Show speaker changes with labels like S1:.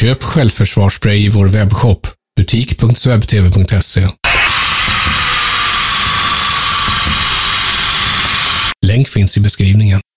S1: Köp självförsvarsspray i vår webbshop butik.swebtv.se. Länk finns i beskrivningen.